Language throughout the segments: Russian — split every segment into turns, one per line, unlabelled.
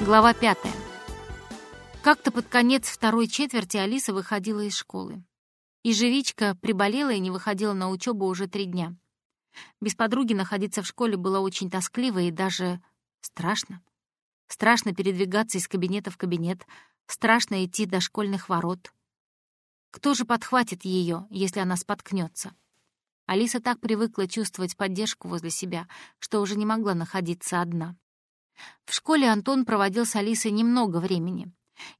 Глава пятая. Как-то под конец второй четверти Алиса выходила из школы. Ежевичка приболела и не выходила на учебу уже три дня. Без подруги находиться в школе было очень тоскливо и даже страшно. Страшно передвигаться из кабинета в кабинет, страшно идти до школьных ворот. Кто же подхватит ее, если она споткнется? Алиса так привыкла чувствовать поддержку возле себя, что уже не могла находиться одна. В школе Антон проводил с Алисой немного времени,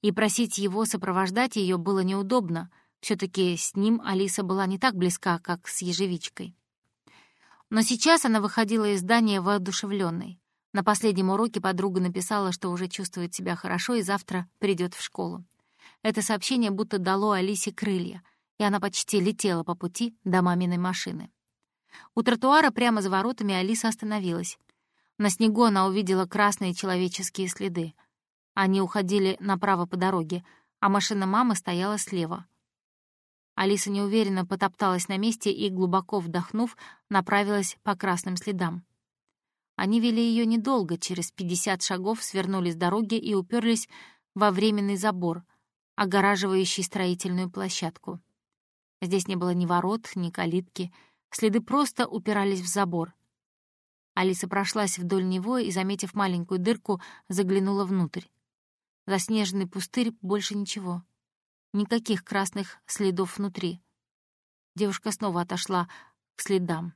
и просить его сопровождать ее было неудобно, все таки с ним Алиса была не так близка, как с ежевичкой. Но сейчас она выходила из здания воодушевленной. На последнем уроке подруга написала, что уже чувствует себя хорошо и завтра придет в школу. Это сообщение будто дало Алисе крылья, и она почти летела по пути до маминой машины. У тротуара прямо за воротами Алиса остановилась. На снегу она увидела красные человеческие следы. Они уходили направо по дороге, а машина мамы стояла слева. Алиса неуверенно потопталась на месте и, глубоко вдохнув, направилась по красным следам. Они вели ее недолго, через 50 шагов свернули с дороги и уперлись во временный забор, огораживающий строительную площадку. Здесь не было ни ворот, ни калитки, следы просто упирались в забор. Алиса прошлась вдоль него и, заметив маленькую дырку, заглянула внутрь. Заснеженный пустырь, больше ничего. Никаких красных следов внутри. Девушка снова отошла к следам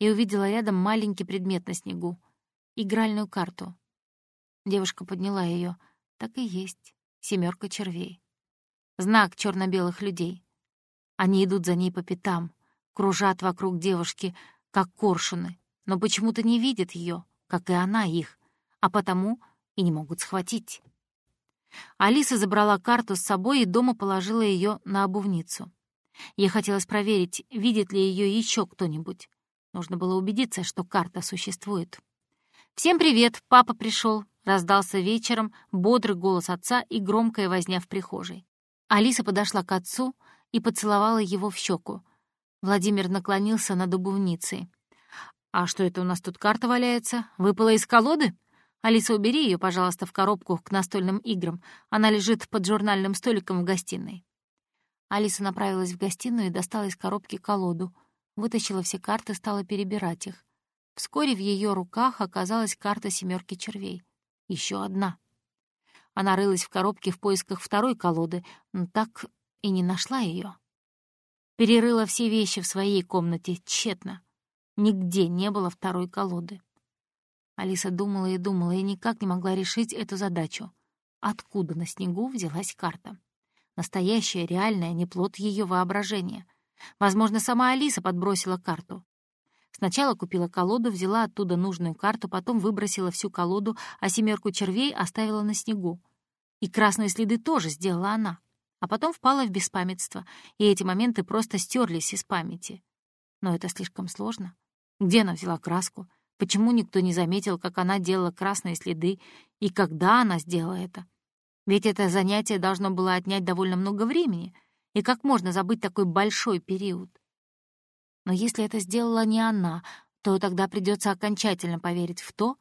и увидела рядом маленький предмет на снегу — игральную карту. Девушка подняла ее. Так и есть. Семерка червей. Знак черно белых людей. Они идут за ней по пятам, кружат вокруг девушки, как коршуны, но почему-то не видят ее, как и она их, а потому и не могут схватить. Алиса забрала карту с собой и дома положила ее на обувницу. Ей хотелось проверить, видит ли ее еще кто-нибудь. Нужно было убедиться, что карта существует. «Всем привет, папа пришел, раздался вечером бодрый голос отца и громкая возня в прихожей. Алиса подошла к отцу и поцеловала его в щеку. Владимир наклонился над обувницей. «А что это у нас тут карта валяется? Выпала из колоды?» «Алиса, убери ее, пожалуйста, в коробку к настольным играм. Она лежит под журнальным столиком в гостиной». Алиса направилась в гостиную и достала из коробки колоду. Вытащила все карты, стала перебирать их. Вскоре в ее руках оказалась карта семерки червей. Еще одна. Она рылась в коробке в поисках второй колоды, но так и не нашла ее. Перерыла все вещи в своей комнате тщетно. Нигде не было второй колоды. Алиса думала и думала, и никак не могла решить эту задачу. Откуда на снегу взялась карта? Настоящая, реальная, не плод ее воображения. Возможно, сама Алиса подбросила карту. Сначала купила колоду, взяла оттуда нужную карту, потом выбросила всю колоду, а семерку червей оставила на снегу. И красные следы тоже сделала она. А потом впала в беспамятство, и эти моменты просто стерлись из памяти. Но это слишком сложно. Где она взяла краску? Почему никто не заметил, как она делала красные следы и когда она сделала это? Ведь это занятие должно было отнять довольно много времени. И как можно забыть такой большой период? Но если это сделала не она, то тогда придется окончательно поверить в то,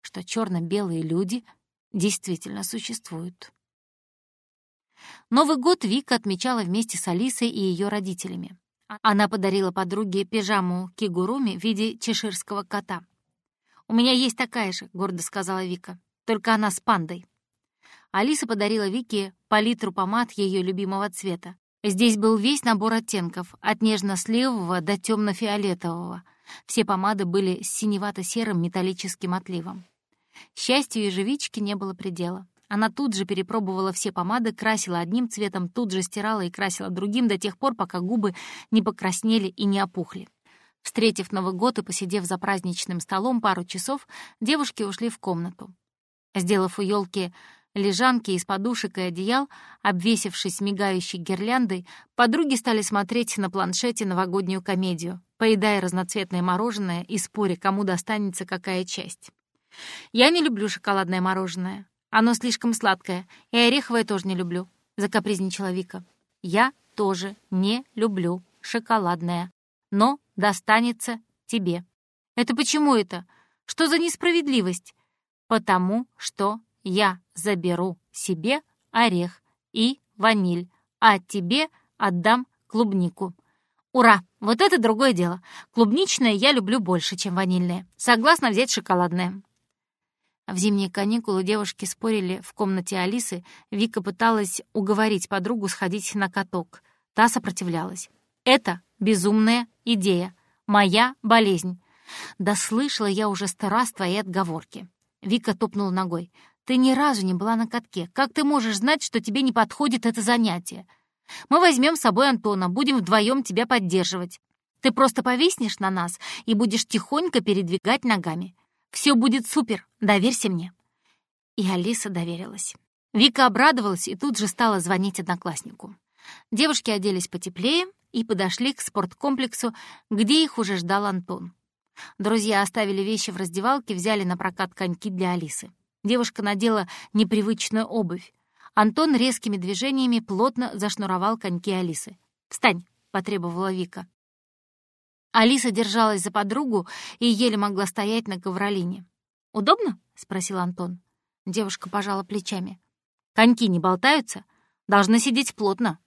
что черно белые люди действительно существуют. Новый год Вика отмечала вместе с Алисой и ее родителями. Она подарила подруге пижаму кигуруми в виде чеширского кота. «У меня есть такая же», — гордо сказала Вика. «Только она с пандой». Алиса подарила Вике палитру помад ее любимого цвета. Здесь был весь набор оттенков, от нежно-сливового до темно-фиолетового. Все помады были с синевато-серым металлическим отливом. Счастью ежевички не было предела. Она тут же перепробовала все помады, красила одним цветом, тут же стирала и красила другим до тех пор, пока губы не покраснели и не опухли. Встретив Новый год и посидев за праздничным столом пару часов, девушки ушли в комнату. Сделав у елки лежанки из подушек и одеял, обвесившись мигающей гирляндой, подруги стали смотреть на планшете новогоднюю комедию, поедая разноцветное мороженое и споря, кому достанется какая часть. «Я не люблю шоколадное мороженое», оно слишком сладкое, и ореховое тоже не люблю», — закапризничала Вика. «Я тоже не люблю шоколадное, но достанется тебе». «Это почему это? Что за несправедливость?» «Потому что я заберу себе орех и ваниль, а тебе отдам клубнику. Ура! Вот это другое дело. Клубничное я люблю больше, чем ванильное. Согласна взять шоколадное. В зимние каникулы девушки спорили в комнате Алисы. Вика пыталась уговорить подругу сходить на каток. Та сопротивлялась. «Это безумная идея. Моя болезнь. Да слышала я уже сто раз твои отговорки». Вика топнула ногой. «Ты ни разу не была на катке. Как ты можешь знать, что тебе не подходит это занятие? Мы возьмем с собой Антона, будем вдвоем тебя поддерживать. Ты просто повиснешь на нас и будешь тихонько передвигать ногами. Все будет супер, доверься мне». И Алиса доверилась. Вика обрадовалась и тут же стала звонить однокласснику. Девушки оделись потеплее и подошли к спорткомплексу, где их уже ждал Антон. Друзья оставили вещи в раздевалке, взяли на прокат коньки для Алисы. Девушка надела непривычную обувь. Антон резкими движениями плотно зашнуровал коньки Алисы. «Встань!» — потребовала Вика. Алиса держалась за подругу и еле могла стоять на ковролине. «Удобно?» — спросил Антон. Девушка пожала плечами. «Коньки не болтаются? Должны сидеть плотно».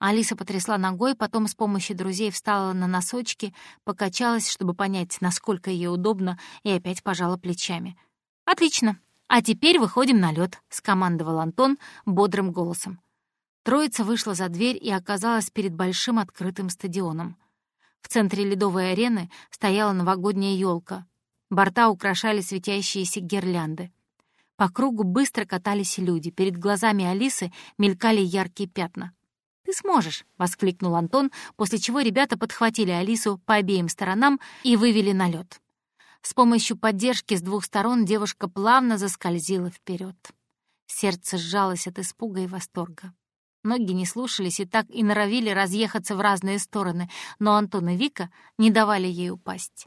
Алиса потрясла ногой, потом с помощью друзей встала на носочки, покачалась, чтобы понять, насколько ей удобно, и опять пожала плечами. «Отлично. А теперь выходим на лед, скомандовал Антон бодрым голосом. Троица вышла за дверь и оказалась перед большим открытым стадионом. В центре ледовой арены стояла новогодняя елка. Борта украшали светящиеся гирлянды. По кругу быстро катались люди, перед глазами Алисы мелькали яркие пятна. «Ты сможешь!» — воскликнул Антон, после чего ребята подхватили Алису по обеим сторонам и вывели на лед. С помощью поддержки с двух сторон девушка плавно заскользила вперед. Сердце сжалось от испуга и восторга. Ноги не слушались и так и норовили разъехаться в разные стороны, но Антон и Вика не давали ей упасть.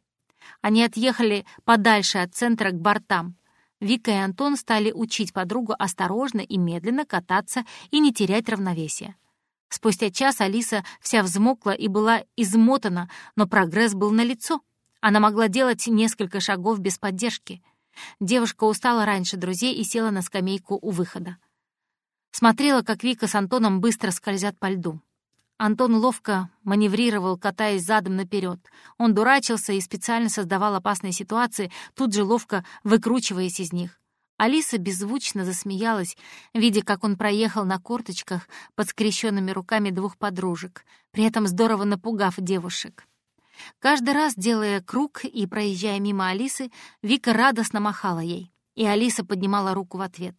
Они отъехали подальше от центра к бортам. Вика и Антон стали учить подругу осторожно и медленно кататься и не терять равновесие. Спустя час Алиса вся взмокла и была измотана, но прогресс был налицо. Она могла делать несколько шагов без поддержки. Девушка устала раньше друзей и села на скамейку у выхода. Смотрела, как Вика с Антоном быстро скользят по льду. Антон ловко маневрировал, катаясь задом наперед. Он дурачился и специально создавал опасные ситуации, тут же ловко выкручиваясь из них. Алиса беззвучно засмеялась, видя, как он проехал на корточках под скрещенными руками двух подружек, при этом здорово напугав девушек. Каждый раз, делая круг и проезжая мимо Алисы, Вика радостно махала ей, и Алиса поднимала руку в ответ.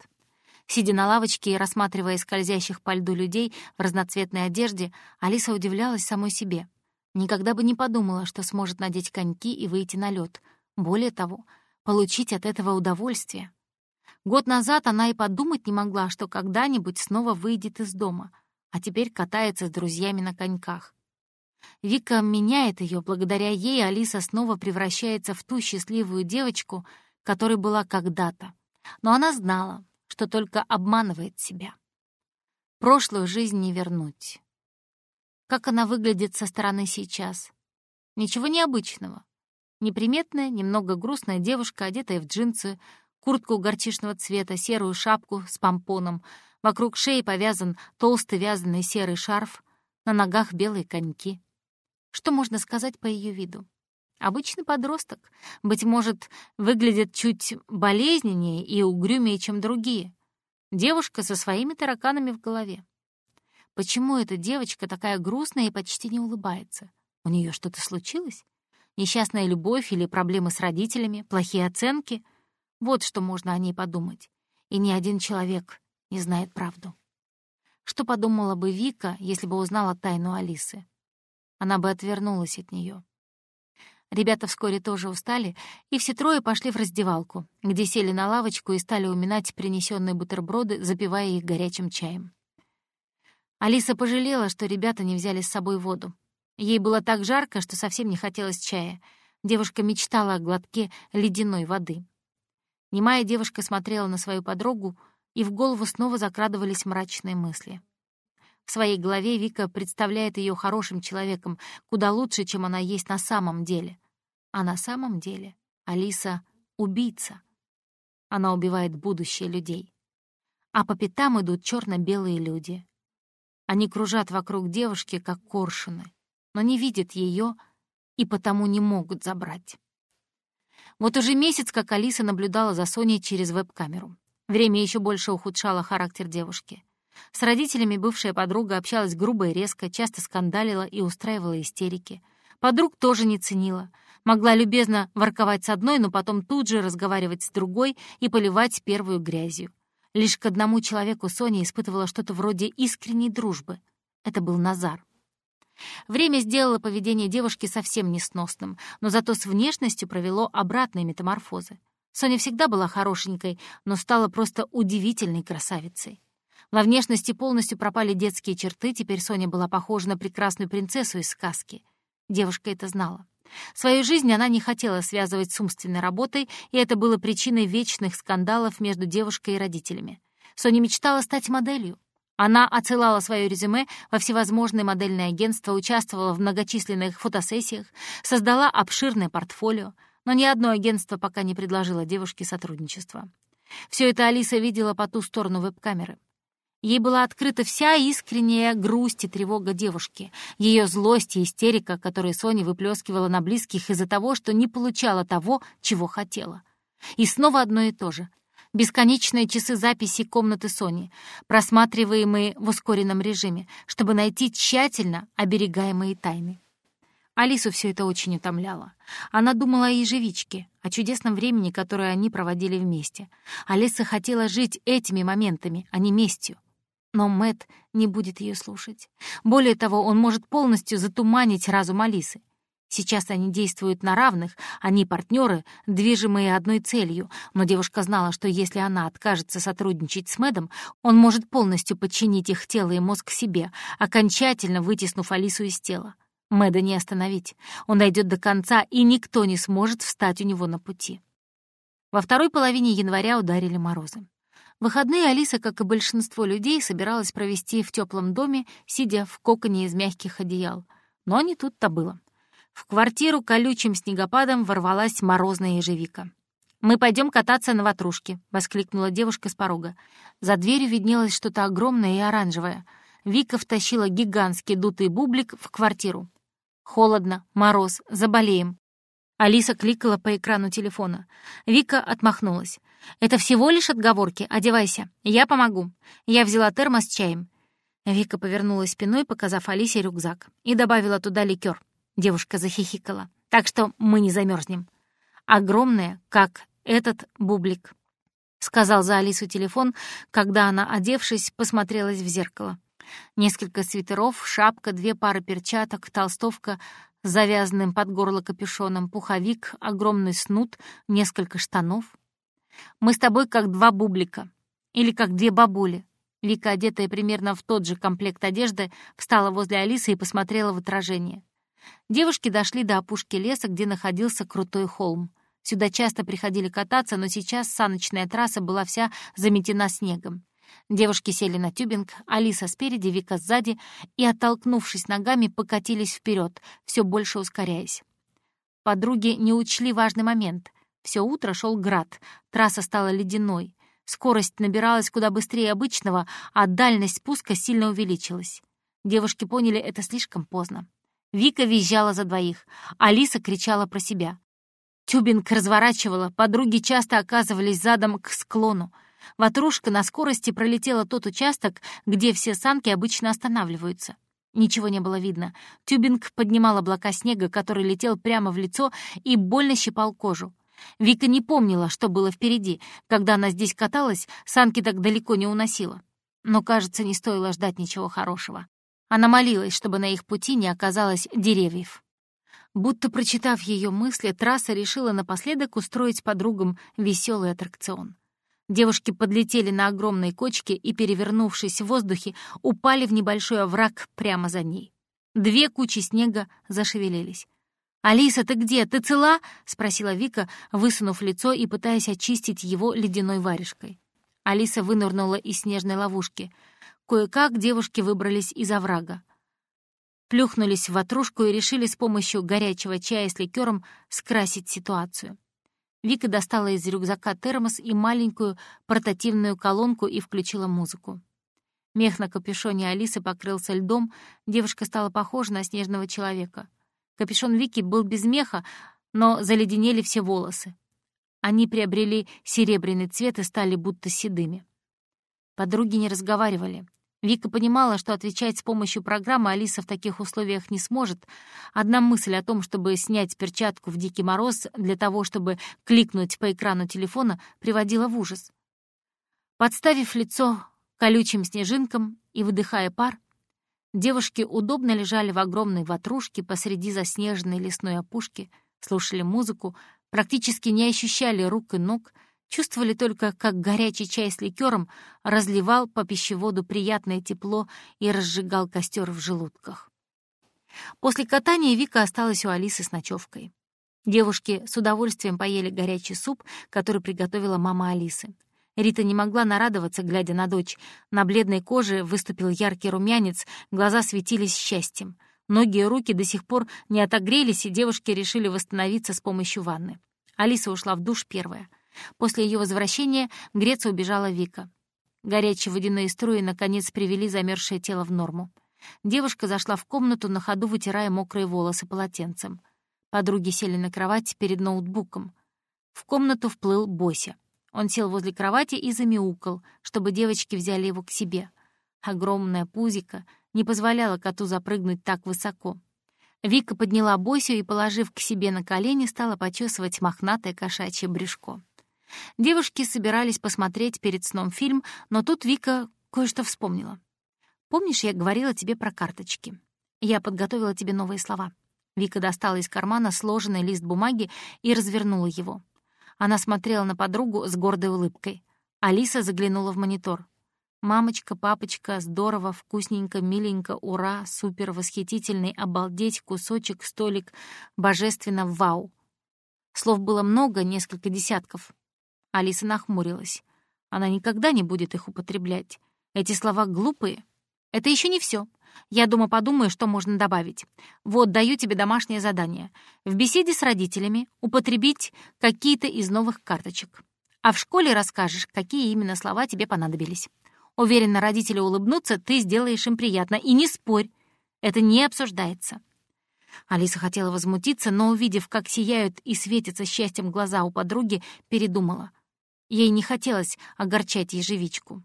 Сидя на лавочке и рассматривая скользящих по льду людей в разноцветной одежде, Алиса удивлялась самой себе. Никогда бы не подумала, что сможет надеть коньки и выйти на лед. Более того, получить от этого удовольствие. Год назад она и подумать не могла, что когда-нибудь снова выйдет из дома, а теперь катается с друзьями на коньках. Вика меняет ее, благодаря ей Алиса снова превращается в ту счастливую девочку, которой была когда-то. Но она знала, что только обманывает себя. Прошлую жизнь не вернуть. Как она выглядит со стороны сейчас? Ничего необычного. Неприметная, немного грустная девушка, одетая в джинсы, куртку горчичного цвета, серую шапку с помпоном. Вокруг шеи повязан толстый вязаный серый шарф, на ногах белые коньки. Что можно сказать по ее виду? Обычный подросток, быть может, выглядит чуть болезненнее и угрюмее, чем другие. Девушка со своими тараканами в голове. Почему эта девочка такая грустная и почти не улыбается? У нее что-то случилось? Несчастная любовь или проблемы с родителями, плохие оценки? Вот что можно о ней подумать. И ни один человек не знает правду. Что подумала бы Вика, если бы узнала тайну Алисы? она бы отвернулась от нее. Ребята вскоре тоже устали, и все трое пошли в раздевалку, где сели на лавочку и стали уминать принесенные бутерброды, запивая их горячим чаем. Алиса пожалела, что ребята не взяли с собой воду. Ей было так жарко, что совсем не хотелось чая. Девушка мечтала о глотке ледяной воды. Немая девушка смотрела на свою подругу, и в голову снова закрадывались мрачные мысли. В своей голове Вика представляет ее хорошим человеком, куда лучше, чем она есть на самом деле. А на самом деле Алиса — убийца. она убивает будущее людей. А по пятам идут черно-белые люди. Они кружат вокруг девушки, как коршуны, но не видят ее и потому не могут забрать. Вот уже месяц, как Алиса наблюдала за Соней через веб-камеру. Время еще больше ухудшало характер девушки. С родителями бывшая подруга общалась грубо и резко, часто скандалила и устраивала истерики. Подруг тоже не ценила. Могла любезно ворковать с одной, но потом тут же разговаривать с другой и поливать первую грязью. Лишь к одному человеку Соня испытывала что-то вроде искренней дружбы. Это был Назар. Время сделало поведение девушки совсем несносным, но зато с внешностью провело обратные метаморфозы. Соня всегда была хорошенькой, но стала просто удивительной красавицей. Во внешности полностью пропали детские черты, теперь Соня была похожа на прекрасную принцессу из сказки. Девушка это знала. Свою жизнь она не хотела связывать с умственной работой, и это было причиной вечных скандалов между девушкой и родителями. Соня мечтала стать моделью. Она отсылала свое резюме во всевозможные модельные агентства, участвовала в многочисленных фотосессиях, создала обширное портфолио, но ни одно агентство пока не предложило девушке сотрудничество. Все это Алиса видела по ту сторону веб-камеры. Ей была открыта вся искренняя грусть и тревога девушки, ее злость и истерика, которые Соня выплескивала на близких из-за того, что не получала того, чего хотела. И снова одно и то же. Бесконечные часы записи комнаты Сони, просматриваемые в ускоренном режиме, чтобы найти тщательно оберегаемые тайны. Алису все это очень утомляло. Она думала о ежевичке, о чудесном времени, которое они проводили вместе. Алиса хотела жить этими моментами, а не местью. Но Мэт не будет ее слушать. Более того, он может полностью затуманить разум Алисы. Сейчас они действуют на равных, они партнеры, движимые одной целью, но девушка знала, что если она откажется сотрудничать с Мэдом, он может полностью подчинить их тело и мозг себе, окончательно вытеснув Алису из тела. Мэда не остановить. Он дойдет до конца, и никто не сможет встать у него на пути. Во второй половине января ударили морозы. Выходные Алиса, как и большинство людей, собиралась провести в теплом доме, сидя в коконе из мягких одеял. Но не тут-то было. В квартиру колючим снегопадом ворвалась морозная ежевика. «Мы пойдем кататься на ватрушке», — воскликнула девушка с порога. За дверью виднелось что-то огромное и оранжевое. Вика втащила гигантский дутый бублик в квартиру. «Холодно, мороз, заболеем». Алиса кликала по экрану телефона. Вика отмахнулась. «Это всего лишь отговорки. Одевайся. Я помогу. Я взяла термос с чаем». Вика повернулась спиной, показав Алисе рюкзак, и добавила туда ликер. Девушка захихикала. «Так что мы не замерзнем. Огромная, как этот бублик», — сказал за Алису телефон, когда она, одевшись, посмотрелась в зеркало. Несколько свитеров, шапка, две пары перчаток, толстовка с завязанным под горло капюшоном, пуховик, огромный снуд, несколько штанов — мы с тобой как два бублика. Или как две бабули». Вика, одетая примерно в тот же комплект одежды, встала возле Алисы и посмотрела в отражение. Девушки дошли до опушки леса, где находился крутой холм. Сюда часто приходили кататься, но сейчас саночная трасса была вся заметена снегом. Девушки сели на тюбинг, Алиса спереди, Вика сзади, и, оттолкнувшись ногами, покатились вперед, все больше ускоряясь. Подруги не учли важный момент. Все утро шел град, трасса стала ледяной. Скорость набиралась куда быстрее обычного, а дальность спуска сильно увеличилась. Девушки поняли это слишком поздно. Вика визжала за двоих, Алиса кричала про себя. Тюбинг разворачивала, подруги часто оказывались задом к склону. Ватрушка на скорости пролетела тот участок, где все санки обычно останавливаются. Ничего не было видно. Тюбинг поднимал облака снега, который летел прямо в лицо и больно щипал кожу. Вика не помнила, что было впереди. Когда она здесь каталась, санки так далеко не уносила. Но, кажется, не стоило ждать ничего хорошего. Она молилась, чтобы на их пути не оказалось деревьев. Будто прочитав ее мысли, трасса решила напоследок устроить подругам веселый аттракцион. Девушки подлетели на огромной кочке и, перевернувшись в воздухе, упали в небольшой овраг прямо за ней. Две кучи снега зашевелились. «Алиса, ты где? Ты цела?» — спросила Вика, высунув лицо и пытаясь очистить его ледяной варежкой. Алиса вынырнула из снежной ловушки. Кое-как девушки выбрались из оврага. Плюхнулись в ватрушку и решили с помощью горячего чая с ликером скрасить ситуацию. Вика достала из рюкзака термос и маленькую портативную колонку и включила музыку. Мех на капюшоне Алисы покрылся льдом, девушка стала похожа на снежного человека. Капюшон Вики был без меха, но заледенели все волосы. Они приобрели серебряный цвет и стали будто седыми. Подруги не разговаривали. Вика понимала, что отвечать с помощью программы Алиса в таких условиях не сможет. Одна мысль о том, чтобы снять перчатку в дикий мороз для того, чтобы кликнуть по экрану телефона, приводила в ужас. Подставив лицо колючим снежинкам и выдыхая пар, девушки удобно лежали в огромной ватрушке посреди заснеженной лесной опушки, слушали музыку, практически не ощущали рук и ног, чувствовали только, как горячий чай с ликером разливал по пищеводу приятное тепло и разжигал костер в желудках. После катания Вика осталась у Алисы с ночевкой. Девушки с удовольствием поели горячий суп, который приготовила мама Алисы. Рита не могла нарадоваться, глядя на дочь. На бледной коже выступил яркий румянец, глаза светились счастьем. Ноги и руки до сих пор не отогрелись, и девушки решили восстановиться с помощью ванны. Алиса ушла в душ первая. После ее возвращения греться убежала Вика. Горячие водяные струи наконец привели замерзшее тело в норму. Девушка зашла в комнату, на ходу вытирая мокрые волосы полотенцем. Подруги сели на кровать перед ноутбуком. В комнату вплыл Бося. Он сел возле кровати и замяукал, чтобы девочки взяли его к себе. Огромная пузика не позволяла коту запрыгнуть так высоко. Вика подняла Босю и, положив к себе на колени, стала почесывать мохнатое кошачье брюшко. Девушки собирались посмотреть перед сном фильм, но тут Вика кое-что вспомнила. «Помнишь, я говорила тебе про карточки? Я подготовила тебе новые слова». Вика достала из кармана сложенный лист бумаги и развернула его. Она смотрела на подругу с гордой улыбкой. Алиса заглянула в монитор. «Мамочка, папочка, здорово, вкусненько, миленько, ура, супер, восхитительный, обалдеть, кусочек, столик, божественно, вау». Слов было много, несколько десятков. Алиса нахмурилась. Она никогда не будет их употреблять. Эти слова глупые. Это еще не все. Я дома подумаю, что можно добавить. Вот, даю тебе домашнее задание. В беседе с родителями употребить какие-то из новых карточек. А в школе расскажешь, какие именно слова тебе понадобились. Уверена, родители улыбнутся, ты сделаешь им приятно. И не спорь, это не обсуждается. Алиса хотела возмутиться, но, увидев, как сияют и светятся счастьем глаза у подруги, передумала. Ей не хотелось огорчать ежевичку.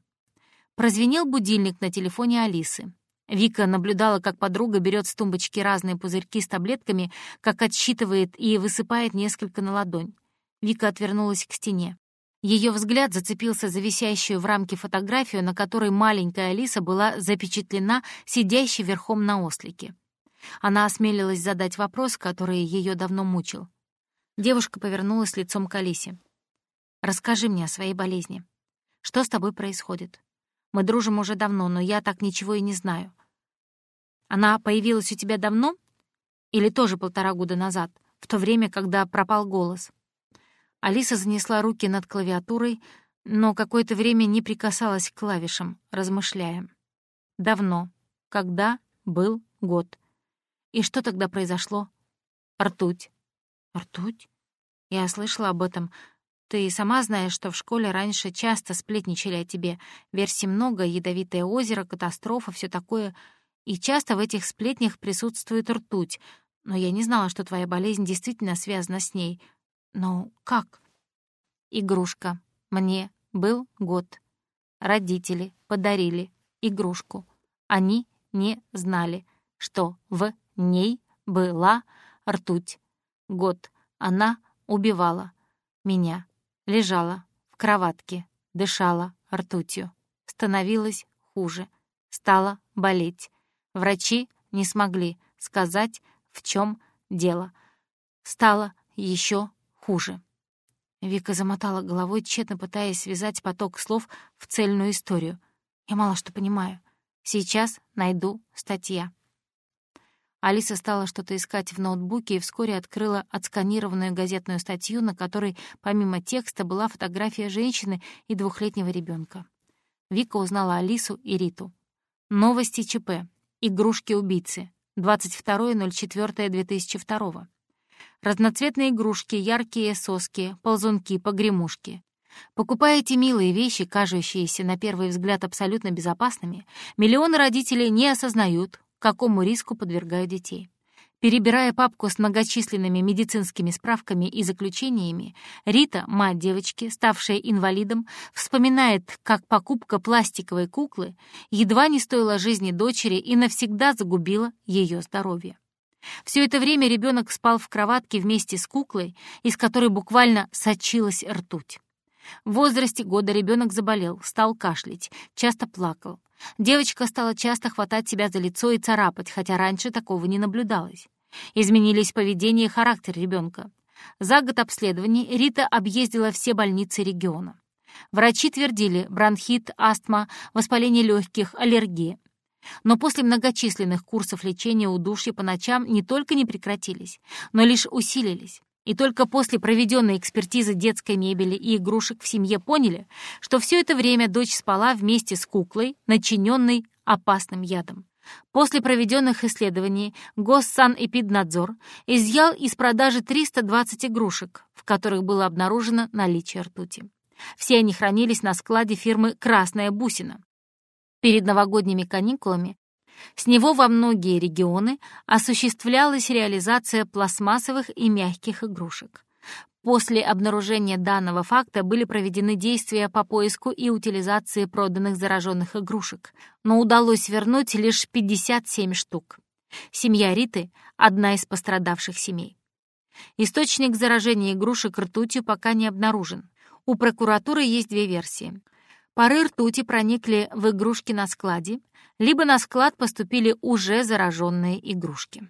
Прозвенел будильник на телефоне Алисы. Вика наблюдала, как подруга берет с тумбочки разные пузырьки с таблетками, как отсчитывает и высыпает несколько на ладонь. Вика отвернулась к стене. Ее взгляд зацепился за висящую в рамке фотографию, на которой маленькая Алиса была запечатлена, сидящей верхом на ослике. Она осмелилась задать вопрос, который ее давно мучил. Девушка повернулась лицом к Алисе. «Расскажи мне о своей болезни. Что с тобой происходит? Мы дружим уже давно, но я так ничего и не знаю. Она появилась у тебя давно? Или тоже полтора года назад, в то время, когда пропал голос?» Алиса занесла руки над клавиатурой, но какое-то время не прикасалась к клавишам, размышляя. «Давно. Когда был год. И что тогда произошло? Ртуть». «Ртуть?» Я слышала об этом. Ты сама знаешь, что в школе раньше часто сплетничали о тебе. Версий много, ядовитое озеро, катастрофа, все такое. И часто в этих сплетнях присутствует ртуть. Но я не знала, что твоя болезнь действительно связана с ней. Но как? Игрушка. Мне был год. Родители подарили игрушку. Они не знали, что в ней была ртуть. Год она убивала меня Лежала в кроватке, дышала ртутью. Становилось хуже. Стало болеть. Врачи не смогли сказать, в чем дело. Стало еще хуже. Вика замотала головой, тщетно пытаясь связать поток слов в цельную историю. Я мало что понимаю. Сейчас найду статья. Алиса стала что-то искать в ноутбуке и вскоре открыла отсканированную газетную статью, на которой помимо текста была фотография женщины и двухлетнего ребенка. Вика узнала Алису и Риту. Новости ЧП. Игрушки-убийцы. 22.04.2002. Разноцветные игрушки, яркие соски, ползунки, погремушки. Покупая эти милые вещи, кажущиеся на первый взгляд абсолютно безопасными, миллионы родителей не осознают, какому риску подвергают детей. Перебирая папку с многочисленными медицинскими справками и заключениями, Рита, мать девочки, ставшая инвалидом, вспоминает, как покупка пластиковой куклы едва не стоила жизни дочери и навсегда загубила ее здоровье. Все это время ребенок спал в кроватке вместе с куклой, из которой буквально сочилась ртуть. В возрасте года ребенок заболел, стал кашлять, часто плакал. Девочка стала часто хватать себя за лицо и царапать, хотя раньше такого не наблюдалось. Изменились поведение и характер ребенка. За год обследований Рита объездила все больницы региона. Врачи твердили бронхит, астма, воспаление легких, аллергия. Но после многочисленных курсов лечения удушья по ночам не только не прекратились, но лишь усилились. И только после проведенной экспертизы детской мебели и игрушек в семье поняли, что все это время дочь спала вместе с куклой, начиненной опасным ядом. После проведенных исследований Госсанэпиднадзор изъял из продажи 320 игрушек, в которых было обнаружено наличие ртути. Все они хранились на складе фирмы «Красная бусина». Перед новогодними каникулами с него во многие регионы осуществлялась реализация пластмассовых и мягких игрушек. После обнаружения данного факта были проведены действия по поиску и утилизации проданных зараженных игрушек, но удалось вернуть лишь 57 штук. Семья Риты — одна из пострадавших семей. Источник заражения игрушек ртутью пока не обнаружен. У прокуратуры есть две версии. Пары ртути проникли в игрушки на складе, либо на склад поступили уже зараженные игрушки.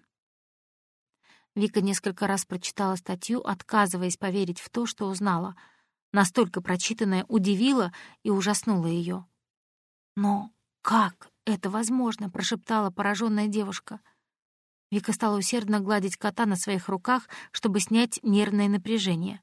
Вика несколько раз прочитала статью, отказываясь поверить в то, что узнала. Настолько прочитанное удивило и ужаснуло ее. «Но как это возможно?» — прошептала пораженная девушка. Вика стала усердно гладить кота на своих руках, чтобы снять нервное напряжение.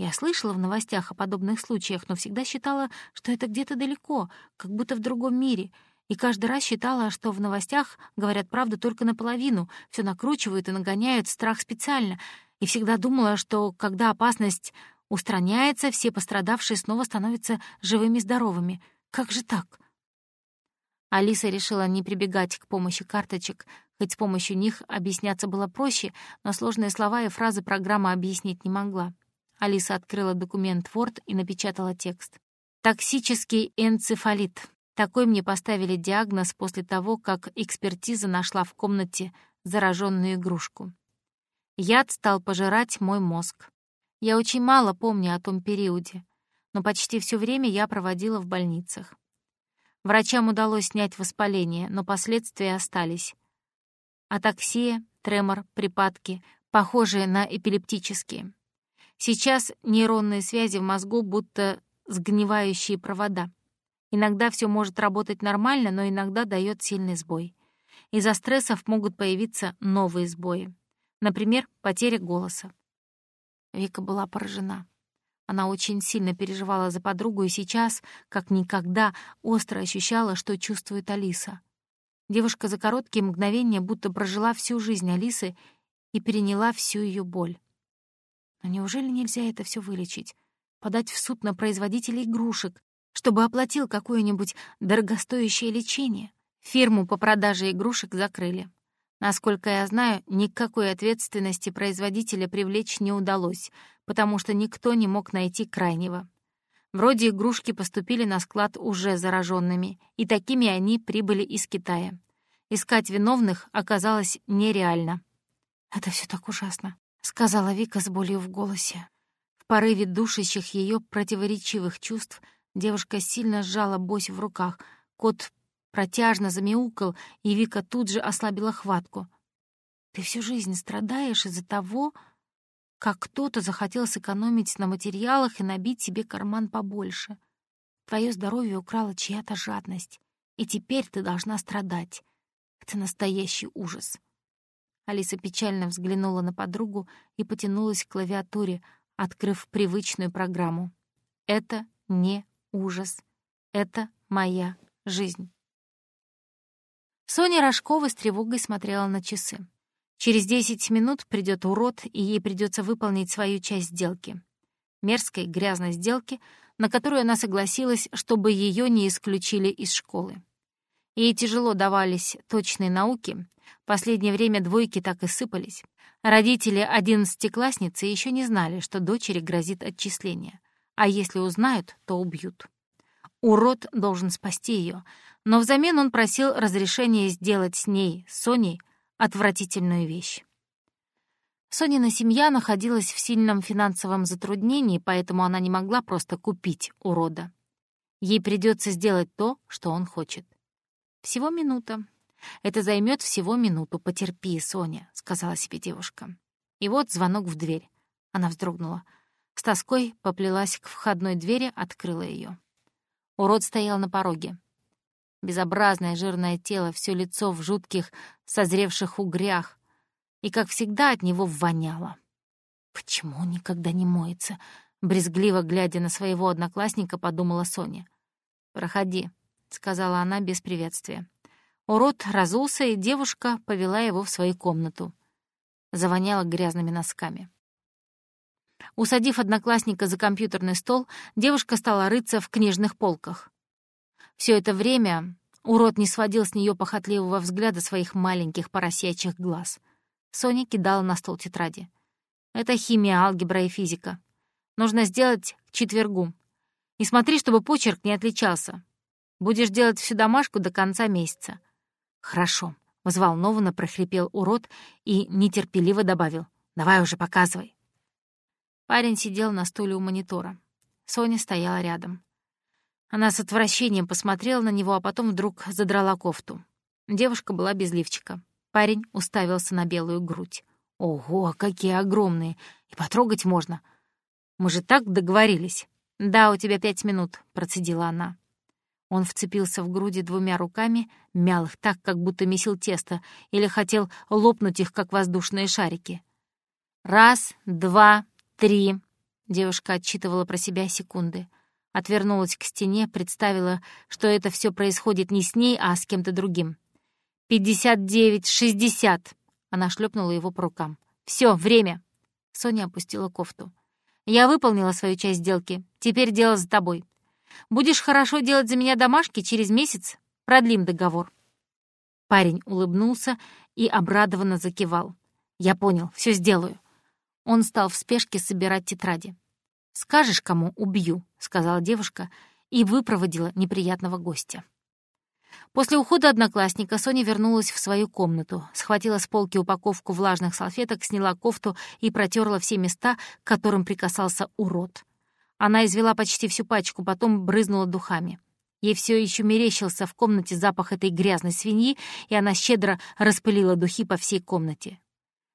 Я слышала в новостях о подобных случаях, но всегда считала, что это где-то далеко, как будто в другом мире — и каждый раз считала, что в новостях говорят правду только наполовину, все накручивают и нагоняют страх специально, и всегда думала, что когда опасность устраняется, все пострадавшие снова становятся живыми-здоровыми. Как же так? Алиса решила не прибегать к помощи карточек, хоть с помощью них объясняться было проще, но сложные слова и фразы программа объяснить не могла. Алиса открыла документ Word и напечатала текст. «Токсический энцефалит. Такой мне поставили диагноз после того, как экспертиза нашла в комнате зараженную игрушку. Яд стал пожирать мой мозг. Я очень мало помню о том периоде, но почти все время я проводила в больницах. Врачам удалось снять воспаление, но последствия остались. Атаксия, тремор, припадки, похожие на эпилептические. Сейчас нейронные связи в мозгу будто сгнивающие провода. Иногда все может работать нормально, но иногда дает сильный сбой. Из-за стрессов могут появиться новые сбои. Например, потеря голоса. Вика была поражена. Она очень сильно переживала за подругу и сейчас, как никогда, остро ощущала, что чувствует Алиса. Девушка за короткие мгновения будто прожила всю жизнь Алисы и переняла всю ее боль. Но неужели нельзя это все вылечить? Подать в суд на производителей игрушек, чтобы оплатил какое-нибудь дорогостоящее лечение. Фирму по продаже игрушек закрыли. Насколько я знаю, никакой ответственности производителя привлечь не удалось, потому что никто не мог найти крайнего. Вроде игрушки поступили на склад уже зараженными, и такими они прибыли из Китая. Искать виновных оказалось нереально. «Это все так ужасно», — сказала Вика с болью в голосе. В порыве душащих ее противоречивых чувств — Девушка сильно сжала бось в руках. Кот протяжно замяукал, и Вика тут же ослабила хватку. «Ты всю жизнь страдаешь из-за того, как кто-то захотел сэкономить на материалах и набить себе карман побольше. Твое здоровье украла чья-то жадность, и теперь ты должна страдать. Это настоящий ужас». Алиса печально взглянула на подругу и потянулась к клавиатуре, открыв привычную программу. «Это не ужас. Это моя жизнь. Соня Рожкова с тревогой смотрела на часы. Через 10 минут придет урод, и ей придется выполнить свою часть сделки. Мерзкой, грязной сделки, на которую она согласилась, чтобы ее не исключили из школы. Ей тяжело давались точные науки, последнее время двойки так и сыпались. Родители одиннадцатиклассницы еще не знали, что дочери грозит отчисление, а если узнают, то убьют. Урод должен спасти ее, но взамен он просил разрешения сделать с ней, Соней, отвратительную вещь. Сонина семья находилась в сильном финансовом затруднении, поэтому она не могла просто купить урода. Ей придется сделать то, что он хочет. Всего минута. Это займет всего минуту. Потерпи, Соня, сказала себе девушка. И вот звонок в дверь. Она вздрогнула. С тоской поплелась к входной двери, открыла ее. Урод стоял на пороге. Безобразное жирное тело, все лицо в жутких, созревших угрях. И, как всегда, от него воняло. «Почему он никогда не моется?» Брезгливо глядя на своего одноклассника, подумала Соня. «Проходи», — сказала она без приветствия. Урод разулся, и девушка повела его в свою комнату. Завоняла грязными носками. Усадив одноклассника за компьютерный стол, девушка стала рыться в книжных полках. Все это время урод не сводил с нее похотливого взгляда своих маленьких поросячьих глаз. Соня кидала на стол тетради. «Это химия, алгебра и физика. Нужно сделать к четвергу. И смотри, чтобы почерк не отличался. Будешь делать всю домашку до конца месяца». «Хорошо», — взволнованно прохрипел урод и нетерпеливо добавил. «Давай уже показывай». Парень сидел на стуле у монитора. Соня стояла рядом. Она с отвращением посмотрела на него, а потом вдруг задрала кофту. Девушка была без лифчика. Парень уставился на белую грудь. «Ого, какие огромные! И потрогать можно! Мы же так договорились!» «Да, у тебя пять минут», — процедила она. Он вцепился в груди двумя руками, мял их так, как будто месил тесто, или хотел лопнуть их, как воздушные шарики. «Раз, два, Три. Девушка отчитывала про себя секунды. Отвернулась к стене, представила, что это все происходит не с ней, а с кем-то другим. «Пятьдесят девять, шестьдесят!» Она шлепнула его по рукам. Все, время!» Соня опустила кофту. «Я выполнила свою часть сделки. Теперь дело за тобой. Будешь хорошо делать за меня домашки, через месяц продлим договор». Парень улыбнулся и обрадованно закивал. «Я понял, все сделаю. Он стал в спешке собирать тетради. «Скажешь, кому убью», — сказала девушка и выпроводила неприятного гостя. После ухода одноклассника Соня вернулась в свою комнату, схватила с полки упаковку влажных салфеток, сняла кофту и протерла все места, к которым прикасался урод. Она извела почти всю пачку, потом брызнула духами. Ей все еще мерещился в комнате запах этой грязной свиньи, и она щедро распылила духи по всей комнате.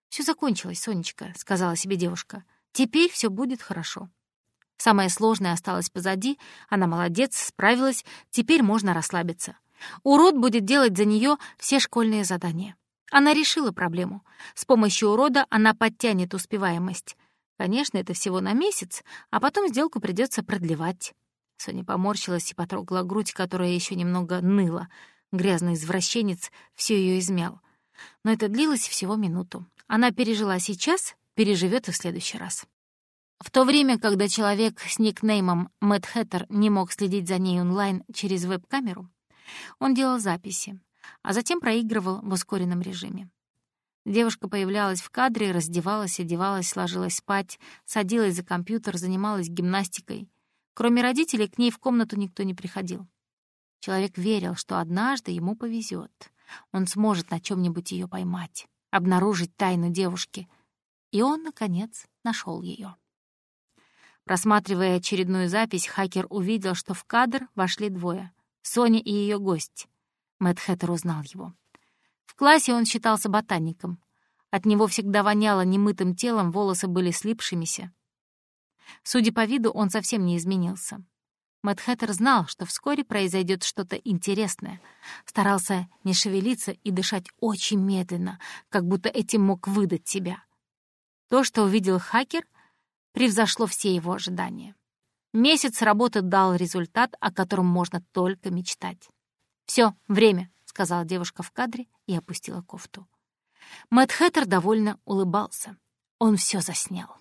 Все закончилось, Сонечка», — сказала себе девушка. «Теперь все будет хорошо». Самое сложное осталось позади, она молодец, справилась, теперь можно расслабиться. Урод будет делать за нее все школьные задания. Она решила проблему. С помощью урода она подтянет успеваемость. Конечно, это всего на месяц, а потом сделку придется продлевать. Соня поморщилась и потрогала грудь, которая еще немного ныла. Грязный извращенец все ее измял. Но это длилось всего минуту. Она пережила сейчас, переживет и в следующий раз. В то время, когда человек с никнеймом Мэтт Хэттер не мог следить за ней онлайн через веб-камеру, он делал записи, а затем проигрывал в ускоренном режиме. Девушка появлялась в кадре, раздевалась, одевалась, ложилась спать, садилась за компьютер, занималась гимнастикой. Кроме родителей, к ней в комнату никто не приходил. Человек верил, что однажды ему повезет. Он сможет на чем нибудь ее поймать обнаружить тайну девушки. И он, наконец, нашел ее. Просматривая очередную запись, хакер увидел, что в кадр вошли двое — Соня и ее гость. Мэтт Хэттер узнал его. В классе он считался ботаником. От него всегда воняло немытым телом, волосы были слипшимися. Судя по виду, он совсем не изменился. Мэтт Хэттер знал, что вскоре произойдет что-то интересное. Старался не шевелиться и дышать очень медленно, как будто этим мог выдать себя. То, что увидел хакер, превзошло все его ожидания. Месяц работы дал результат, о котором можно только мечтать. Все, время», — сказала девушка в кадре и опустила кофту. Мэтт Хэттер довольно улыбался. Он все заснял.